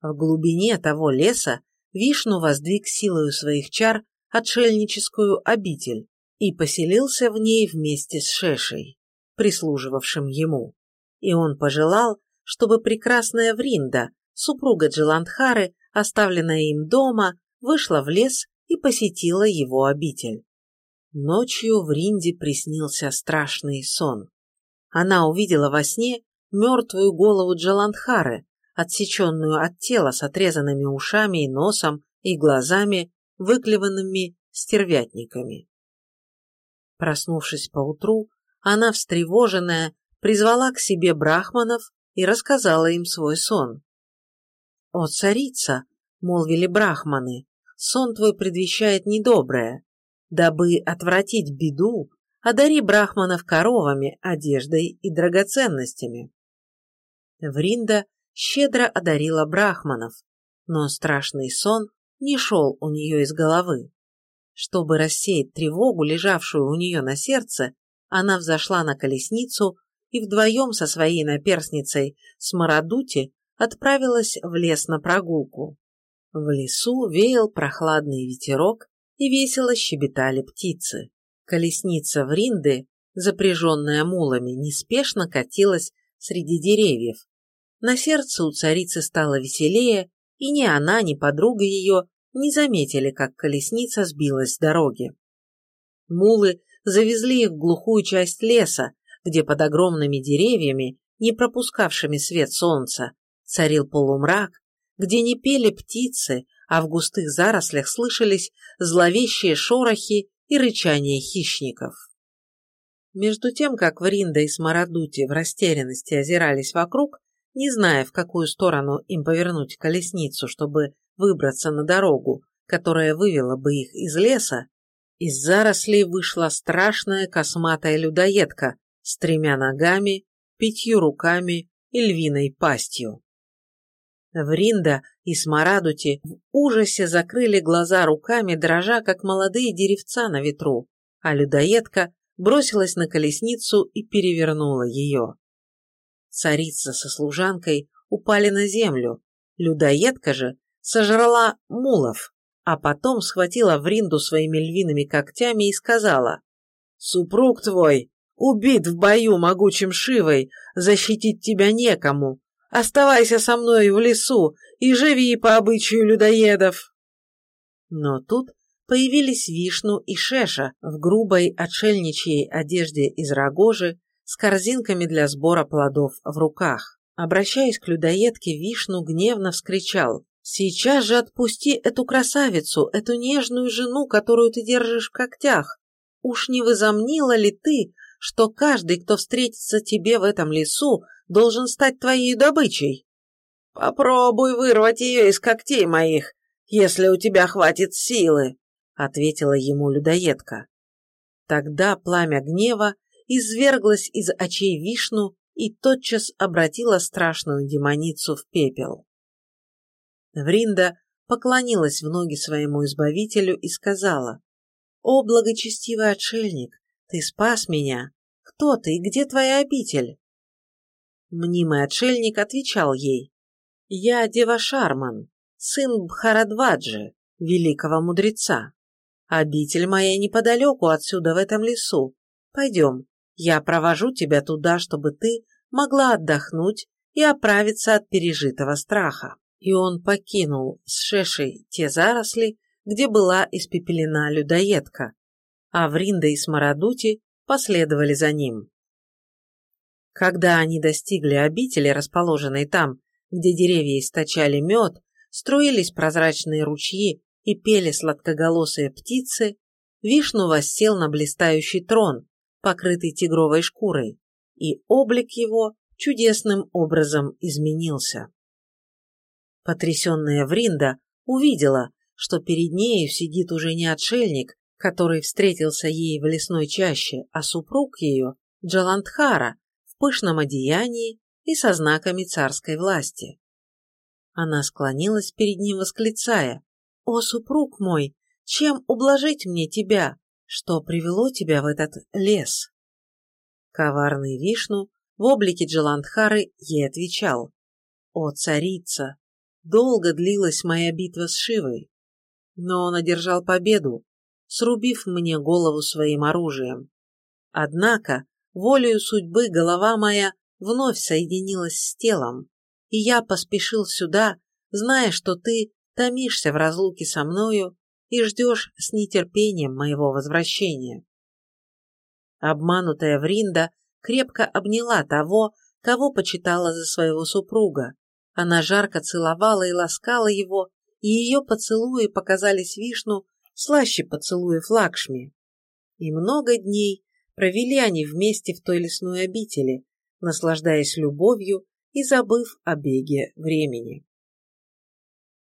В глубине того леса Вишну воздвиг силою своих чар отшельническую обитель и поселился в ней вместе с Шешей, прислуживавшим ему. И он пожелал, чтобы прекрасная Вринда, супруга Джаландхары, оставленная им дома, вышла в лес и посетила его обитель. Ночью в Ринде приснился страшный сон. Она увидела во сне мертвую голову Джаландхары, отсеченную от тела с отрезанными ушами и носом и глазами, выклеванными стервятниками. Проснувшись поутру, она, встревоженная, призвала к себе брахманов и рассказала им свой сон. «О, царица!» — молвили брахманы, — «сон твой предвещает недоброе. Дабы отвратить беду, одари брахманов коровами, одеждой и драгоценностями». Вринда щедро одарила брахманов, но страшный сон не шел у нее из головы. Чтобы рассеять тревогу, лежавшую у нее на сердце, она взошла на колесницу и вдвоем со своей наперсницей Смарадути отправилась в лес на прогулку. В лесу веял прохладный ветерок и весело щебетали птицы. Колесница в Ринды, запряженная мулами, неспешно катилась среди деревьев. На сердце у царицы стало веселее, и ни она, ни подруга ее не заметили, как колесница сбилась с дороги. Мулы завезли их в глухую часть леса, где под огромными деревьями, не пропускавшими свет солнца, царил полумрак, где не пели птицы, а в густых зарослях слышались зловещие шорохи и рычания хищников. Между тем, как Вринда и Смарадути в растерянности озирались вокруг, не зная, в какую сторону им повернуть колесницу, чтобы выбраться на дорогу, которая вывела бы их из леса, из зарослей вышла страшная косматая людоедка с тремя ногами, пятью руками и львиной пастью. Вринда и Смарадути в ужасе закрыли глаза руками, дрожа, как молодые деревца на ветру, а людоедка бросилась на колесницу и перевернула ее. Царица со служанкой упали на землю, людоедка же сожрала мулов, а потом схватила Вринду своими львиными когтями и сказала «Супруг твой убит в бою могучим Шивой, защитить тебя некому. Оставайся со мной в лесу и живи по обычаю людоедов». Но тут появились Вишну и Шеша в грубой отшельничьей одежде из рогожи с корзинками для сбора плодов в руках. Обращаясь к людоедке, Вишну гневно вскричал «Сейчас же отпусти эту красавицу, эту нежную жену, которую ты держишь в когтях. Уж не возомнила ли ты, что каждый, кто встретится тебе в этом лесу, должен стать твоей добычей? Попробуй вырвать ее из когтей моих, если у тебя хватит силы», — ответила ему людоедка. Тогда пламя гнева изверглось из очей Вишну и тотчас обратило страшную демоницу в пепел. Вринда поклонилась в ноги своему избавителю и сказала, «О, благочестивый отшельник, ты спас меня! Кто ты и где твоя обитель?» Мнимый отшельник отвечал ей, «Я Дева Шарман, сын Бхарадваджи, великого мудреца. Обитель моя неподалеку отсюда, в этом лесу. Пойдем, я провожу тебя туда, чтобы ты могла отдохнуть и оправиться от пережитого страха». И он покинул с Шешей те заросли, где была испепелена людоедка, а Вринда и Смарадути последовали за ним. Когда они достигли обители, расположенной там, где деревья источали мед, струились прозрачные ручьи и пели сладкоголосые птицы, Вишну воссел на блистающий трон, покрытый тигровой шкурой, и облик его чудесным образом изменился. Потрясенная Вринда увидела, что перед нею сидит уже не отшельник, который встретился ей в лесной чаще, а супруг ее, Джаландхара, в пышном одеянии и со знаками царской власти. Она склонилась перед ним, восклицая, «О, супруг мой, чем ублажить мне тебя? Что привело тебя в этот лес?» Коварный Вишну в облике Джаландхары ей отвечал, «О, царица, долго длилась моя битва с Шивой, но он одержал победу, срубив мне голову своим оружием. Однако, волею судьбы голова моя вновь соединилась с телом, и я поспешил сюда, зная, что ты томишься в разлуке со мною и ждешь с нетерпением моего возвращения. Обманутая Вринда крепко обняла того, кого почитала за своего супруга. Она жарко целовала и ласкала его, и ее поцелуи показались Вишну слаще поцелуев Лакшми. И много дней провели они вместе в той лесной обители, наслаждаясь любовью и забыв о беге времени.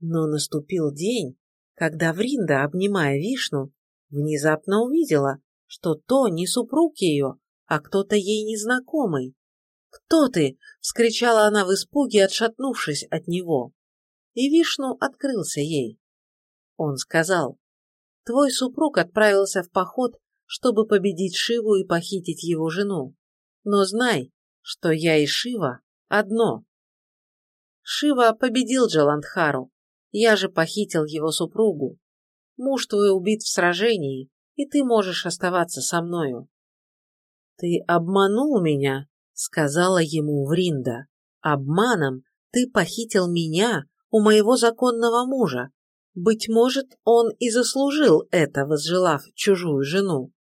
Но наступил день, когда Вринда, обнимая Вишну, внезапно увидела, что то не супруг ее, а кто-то ей незнакомый. «Кто ты?» — вскричала она в испуге, отшатнувшись от него. И Вишну открылся ей. Он сказал, «Твой супруг отправился в поход, чтобы победить Шиву и похитить его жену. Но знай, что я и Шива одно. Шива победил Джаландхару, я же похитил его супругу. Муж твой убит в сражении, и ты можешь оставаться со мною. Ты обманул меня, сказала ему Вринда. Обманом ты похитил меня у моего законного мужа. Быть может, он и заслужил это, возжелав чужую жену.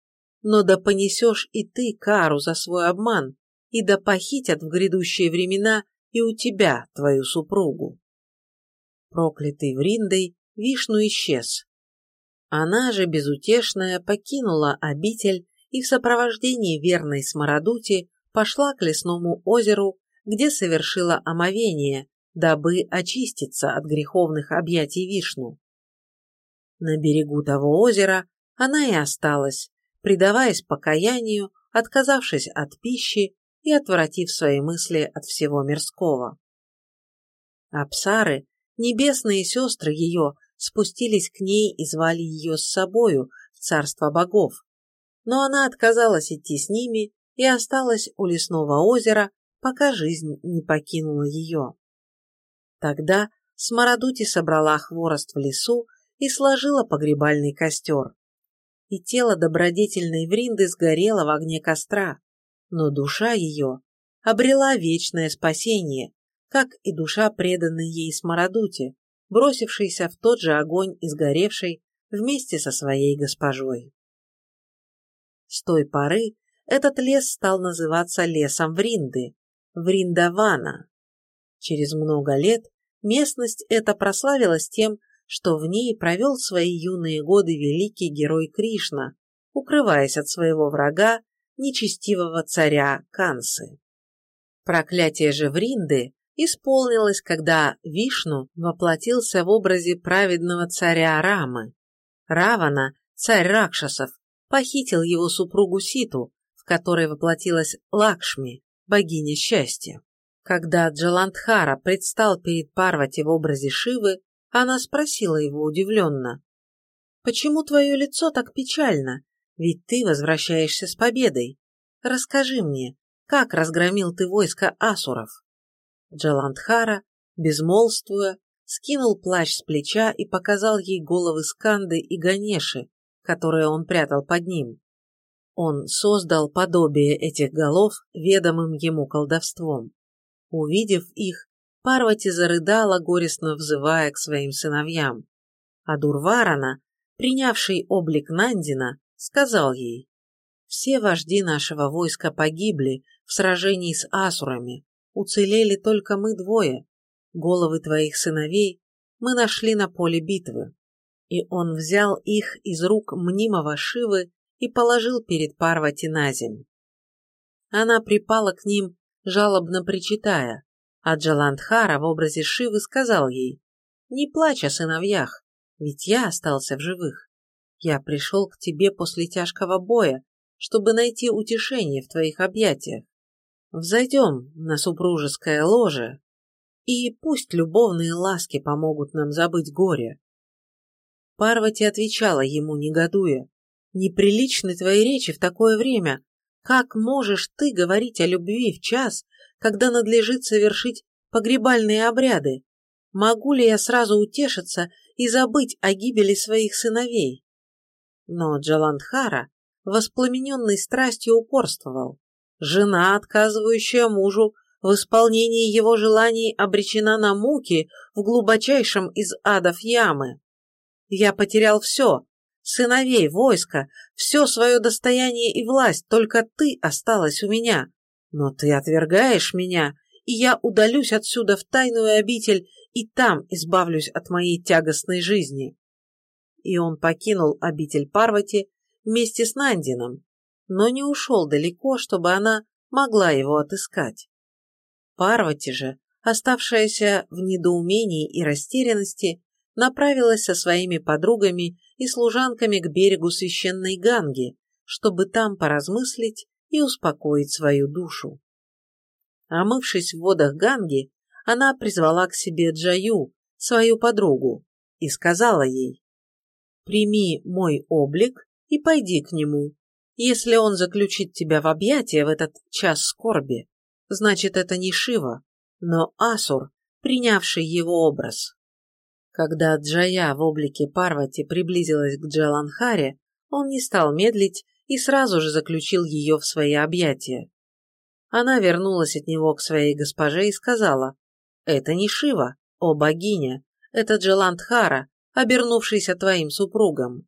Но да понесешь и ты кару за свой обман, и да похитят в грядущие времена и у тебя твою супругу. Проклятый Вриндой, Вишну исчез. Она же, безутешная, покинула обитель и в сопровождении верной Смарадути пошла к лесному озеру, где совершила омовение, дабы очиститься от греховных объятий Вишну. На берегу того озера она и осталась, предаваясь покаянию, отказавшись от пищи и отвратив свои мысли от всего мирского. Апсары, небесные сестры ее, спустились к ней и звали ее с собою в царство богов, но она отказалась идти с ними и осталась у лесного озера, пока жизнь не покинула ее. Тогда Смарадути собрала хворост в лесу и сложила погребальный костер. И тело добродетельной Вринды сгорело в огне костра, но душа ее обрела вечное спасение, как и душа преданной ей Смарадути, бросившейся в тот же огонь и сгоревшей вместе со своей госпожой. С той поры этот лес стал называться лесом Вринды, Вриндавана. Через много лет местность эта прославилась тем, что в ней провел свои юные годы великий герой Кришна, укрываясь от своего врага, нечестивого царя Кансы. Проклятие же Вринды исполнилось, когда Вишну воплотился в образе праведного царя Рамы. Равана, царь Ракшасов, похитил его супругу Ситу, в которой воплотилась Лакшми, богиня счастья. Когда Джаландхара предстал перед Парвати в образе Шивы, она спросила его удивленно. «Почему твое лицо так печально? Ведь ты возвращаешься с победой. Расскажи мне, как разгромил ты войско асуров?» Джаландхара, безмолвствуя, скинул плащ с плеча и показал ей головы Сканды и Ганеши, которые он прятал под ним. Он создал подобие этих голов ведомым ему колдовством. Увидев их, Парвати зарыдала, горестно взывая к своим сыновьям. А Дурварана, принявший облик Нандина, сказал ей, «Все вожди нашего войска погибли в сражении с асурами, уцелели только мы двое. Головы твоих сыновей мы нашли на поле битвы». И он взял их из рук мнимого Шивы и положил перед Парвати на земь. Она припала к ним, жалобно причитая, а Джаландхара в образе Шивы сказал ей, «Не плачь о сыновьях, ведь я остался в живых. Я пришел к тебе после тяжкого боя, чтобы найти утешение в твоих объятиях. Взойдем на супружеское ложе, и пусть любовные ласки помогут нам забыть горе». Парвати отвечала ему, негодуя, Неприличны твои речи в такое время. Как можешь ты говорить о любви в час, когда надлежит совершить погребальные обряды? Могу ли я сразу утешиться и забыть о гибели своих сыновей? Но Джаландхара, воспламененный страстью, упорствовал. Жена, отказывающая мужу в исполнении его желаний, обречена на муки в глубочайшем из адов ямы. Я потерял все, сыновей, войско, все свое достояние и власть, только ты осталась у меня. Но ты отвергаешь меня, и я удалюсь отсюда в тайную обитель и там избавлюсь от моей тягостной жизни. И он покинул обитель Парвати вместе с Нандином, но не ушел далеко, чтобы она могла его отыскать. Парвати же, оставшаяся в недоумении и растерянности, направилась со своими подругами и служанками к берегу священной Ганги, чтобы там поразмыслить и успокоить свою душу. Омывшись в водах Ганги, она призвала к себе Джаю, свою подругу, и сказала ей, «Прими мой облик и пойди к нему. Если он заключит тебя в объятия в этот час скорби, значит, это не Шива, но Асур, принявший его образ. Когда Джая в облике Парвати приблизилась к Джаланхаре, он не стал медлить и сразу же заключил ее в свои объятия. Она вернулась от него к своей госпоже и сказала, «Это не Шива, о богиня, это Джаландхара, обернувшийся твоим супругом».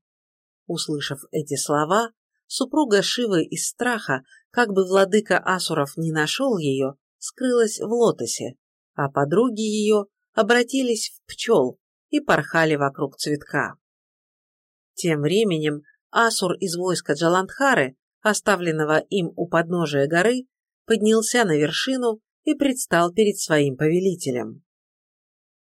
Услышав эти слова, супруга Шивы из страха, как бы владыка Асуров не нашел ее, скрылась в лотосе, а подруги ее обратились в пчел, и порхали вокруг цветка. Тем временем Асур из войска Джаландхары, оставленного им у подножия горы, поднялся на вершину и предстал перед своим повелителем.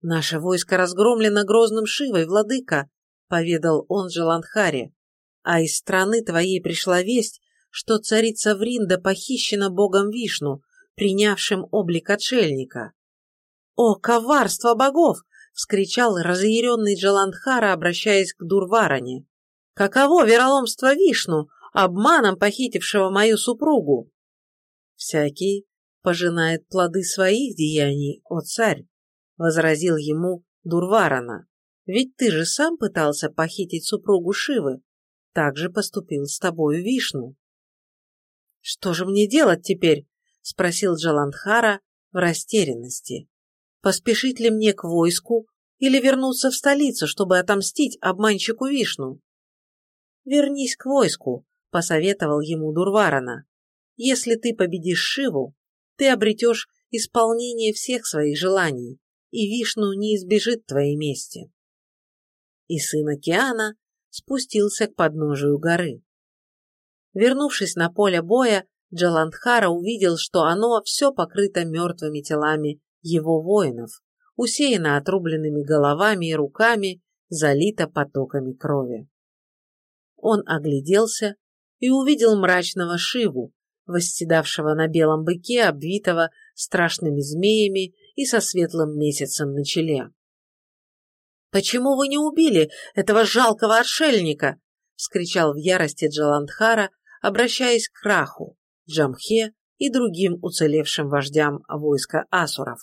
«Наше войско разгромлено грозным Шивой, владыка», — поведал он Джаландхаре, «а из страны твоей пришла весть, что царица Вринда похищена богом Вишну, принявшим облик отшельника». «О, коварство богов!» вскричал разъяренный Джаландхара, обращаясь к Дурваране. «Каково вероломство Вишну, обманом похитившего мою супругу?» «Всякий, пожинает плоды своих деяний, о царь, возразил ему Дурварана. Ведь ты же сам пытался похитить супругу Шивы. Так же поступил с тобою Вишну. Что же мне делать теперь? спросил Джаландхара в растерянности. Поспешить ли мне к войску или вернуться в столицу, чтобы отомстить обманщику Вишну? Вернись к войску, посоветовал ему Дурварана. Если ты победишь Шиву, ты обретешь исполнение всех своих желаний, и Вишну не избежит твоей мести. И сын океана спустился к подножию горы. Вернувшись на поле боя, Джаландхара увидел, что оно все покрыто мертвыми телами его воинов, усеяно отрубленными головами и руками, залито потоками крови. Он огляделся и увидел мрачного Шиву, восседавшего на белом быке, обвитого страшными змеями и со светлым месяцем на челе. «Почему вы не убили этого жалкого отшельника?» — вскричал в ярости Джаландхара, обращаясь к Раху, Джамхе и другим уцелевшим вождям войска асуров.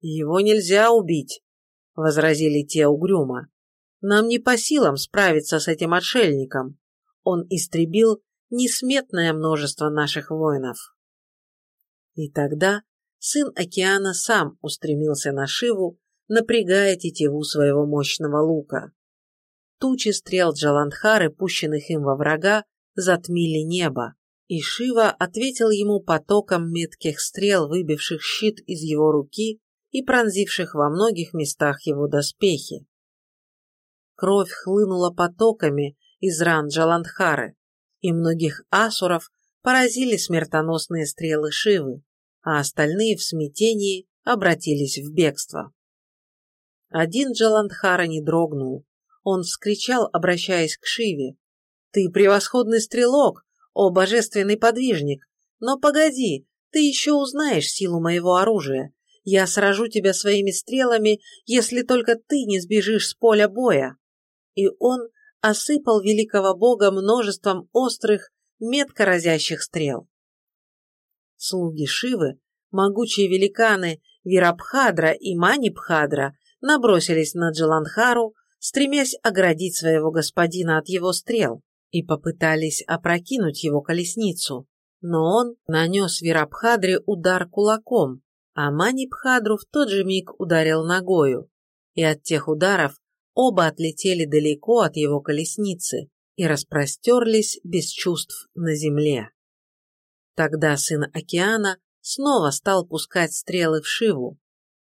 «Его нельзя убить», — возразили те угрюмо. «Нам не по силам справиться с этим отшельником. Он истребил несметное множество наших воинов». И тогда сын океана сам устремился на Шиву, напрягая тетиву своего мощного лука. Тучи стрел Джаландхары, пущенных им во врага, затмили небо, и Шива ответил ему потоком метких стрел, выбивших щит из его руки и пронзивших во многих местах его доспехи. Кровь хлынула потоками из ран Джаландхары, и многих асуров поразили смертоносные стрелы Шивы, а остальные в смятении обратились в бегство. Один Джаландхара не дрогнул. Он вскричал, обращаясь к Шиве. «Ты превосходный стрелок, «О, божественный подвижник! Но погоди, ты еще узнаешь силу моего оружия. Я сражу тебя своими стрелами, если только ты не сбежишь с поля боя». И он осыпал великого бога множеством острых, метко разящих стрел. Слуги Шивы, могучие великаны Вирабхадра и Манипхадра набросились на Джаланхару, стремясь оградить своего господина от его стрел и попытались опрокинуть его колесницу, но он нанес Вирабхадре удар кулаком, а Манипхадру в тот же миг ударил ногою, и от тех ударов оба отлетели далеко от его колесницы и распростерлись без чувств на земле. Тогда сын океана снова стал пускать стрелы в Шиву,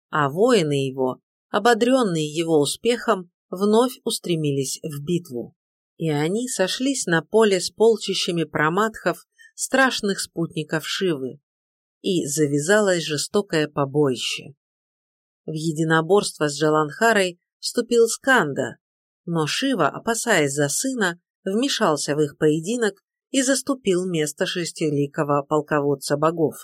а воины его, ободренные его успехом, вновь устремились в битву и они сошлись на поле с полчищами проматхов, страшных спутников Шивы, и завязалось жестокое побоище. В единоборство с Джаланхарой вступил Сканда, но Шива, опасаясь за сына, вмешался в их поединок и заступил место шестиликого полководца богов.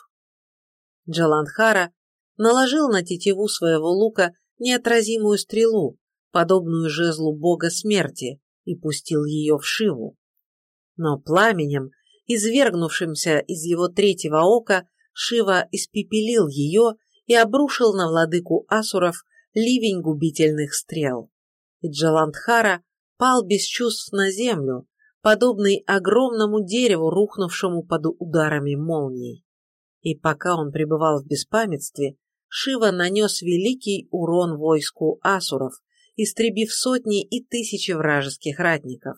Джаланхара наложил на тетиву своего лука неотразимую стрелу, подобную жезлу бога смерти, и пустил ее в Шиву. Но пламенем, извергнувшимся из его третьего ока, Шива испепелил ее и обрушил на владыку Асуров ливень губительных стрел. И Джаландхара пал без чувств на землю, подобный огромному дереву, рухнувшему под ударами молний. И пока он пребывал в беспамятстве, Шива нанес великий урон войску асуров, истребив сотни и тысячи вражеских ратников.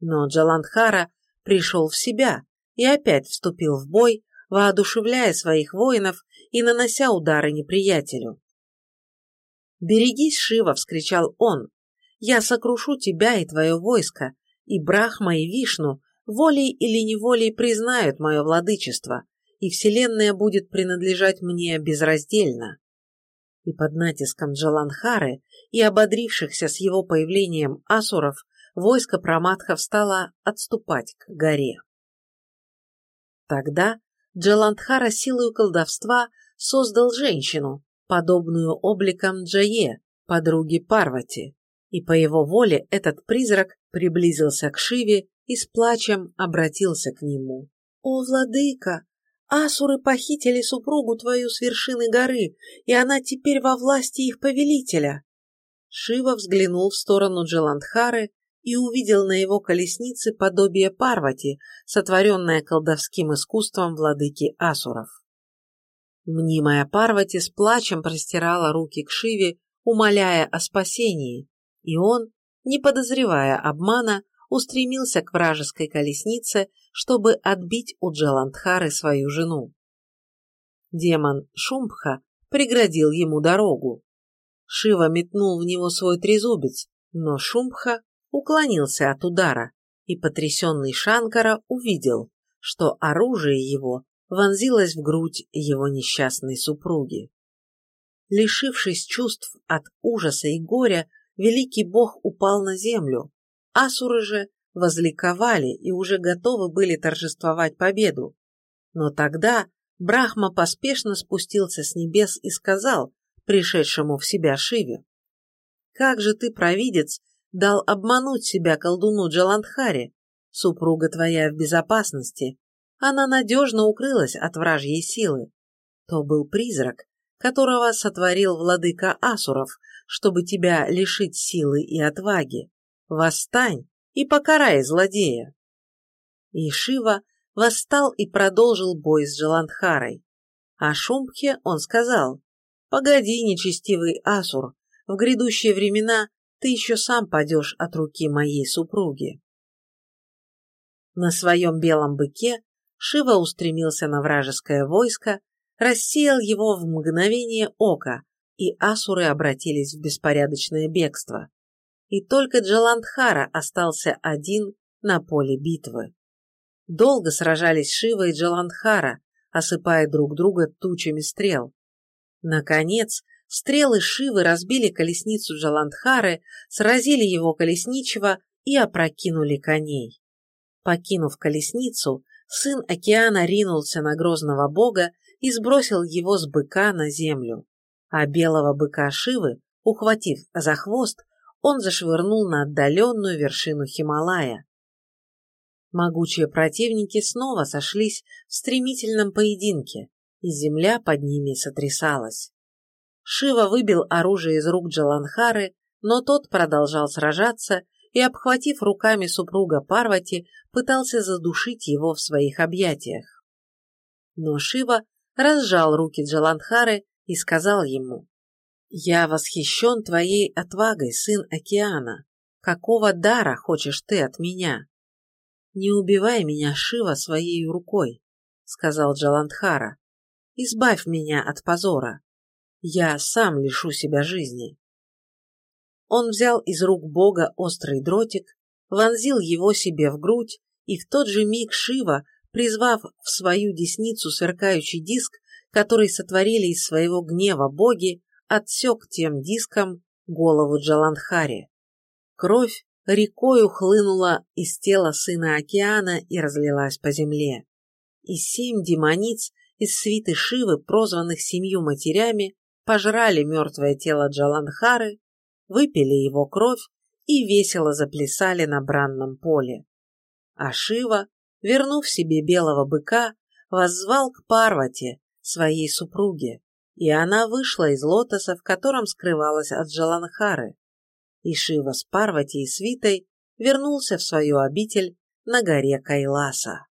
Но Джаландхара пришел в себя и опять вступил в бой, воодушевляя своих воинов и нанося удары неприятелю. «Берегись, Шива!» — вскричал он. «Я сокрушу тебя и твое войско, и Брахма и Вишну волей или неволей признают мое владычество, и вселенная будет принадлежать мне безраздельно и под натиском Джаланхары и ободрившихся с его появлением асуров войско проматхов стало отступать к горе. Тогда Джаландхара силою колдовства создал женщину, подобную обликам Джае, подруги Парвати, и по его воле этот призрак приблизился к Шиве и с плачем обратился к нему. «О, владыка, Асуры похитили супругу твою с вершины горы, и она теперь во власти их повелителя. Шива взглянул в сторону Джаландхары и увидел на его колеснице подобие Парвати, сотворенное колдовским искусством владыки Асуров. Мнимая Парвати с плачем простирала руки к Шиве, умоляя о спасении, и он, не подозревая обмана, устремился к вражеской колеснице, чтобы отбить у Джаландхары свою жену. Демон Шумбха преградил ему дорогу. Шива метнул в него свой трезубец, но Шумбха уклонился от удара, и потрясенный Шанкара увидел, что оружие его вонзилось в грудь его несчастной супруги. Лишившись чувств от ужаса и горя, великий бог упал на землю, асуры же возликовали и уже готовы были торжествовать победу. Но тогда Брахма поспешно спустился с небес и сказал пришедшему в себя Шиве, «Как же ты, провидец, дал обмануть себя колдуну Джаландхаре? Супруга твоя в безопасности. Она надежно укрылась от вражьей силы. То был призрак, которого сотворил владыка Асуров, чтобы тебя лишить силы и отваги. Восстань и покарай злодея. И Шива восстал и продолжил бой с Джаландхарой. А Шумбхе он сказал, «Погоди, нечестивый Асур, в грядущие времена ты еще сам падешь от руки моей супруги». На своем белом быке Шива устремился на вражеское войско, рассеял его в мгновение ока, и асуры обратились в беспорядочное бегство и только Джаландхара остался один на поле битвы. Долго сражались Шива и Джаландхара, осыпая друг друга тучами стрел. Наконец, стрелы Шивы разбили колесницу Джаландхары, сразили его колесничего и опрокинули коней. Покинув колесницу, сын океана ринулся на грозного бога и сбросил его с быка на землю, а белого быка Шивы, ухватив за хвост, он зашвырнул на отдаленную вершину Хималая. Могучие противники снова сошлись в стремительном поединке, и земля под ними сотрясалась. Шива выбил оружие из рук Джаланхары, но тот продолжал сражаться и, обхватив руками супруга Парвати, пытался задушить его в своих объятиях. Но Шива разжал руки Джаланхары и сказал ему, «Я восхищен твоей отвагой, сын океана. Какого дара хочешь ты от меня?» «Не убивай меня, Шива, своей рукой», — сказал Джаландхара. «Избавь меня от позора. Я сам лишу себя жизни». Он взял из рук бога острый дротик, вонзил его себе в грудь, и в тот же миг Шива, призвав в свою десницу сверкающий диск, который сотворили из своего гнева боги, отсек тем диском голову Джаландхари. Кровь рекою хлынула из тела сына океана и разлилась по земле. И семь демониц из свиты Шивы, прозванных семью матерями, пожрали мертвое тело Джаландхары, выпили его кровь и весело заплясали на бранном поле. А Шива, вернув себе белого быка, воззвал к Парвате, своей супруге, и она вышла из лотоса, в котором скрывалась от Джаланхары. И Шива с Парвати и Свитой вернулся в свою обитель на горе Кайласа.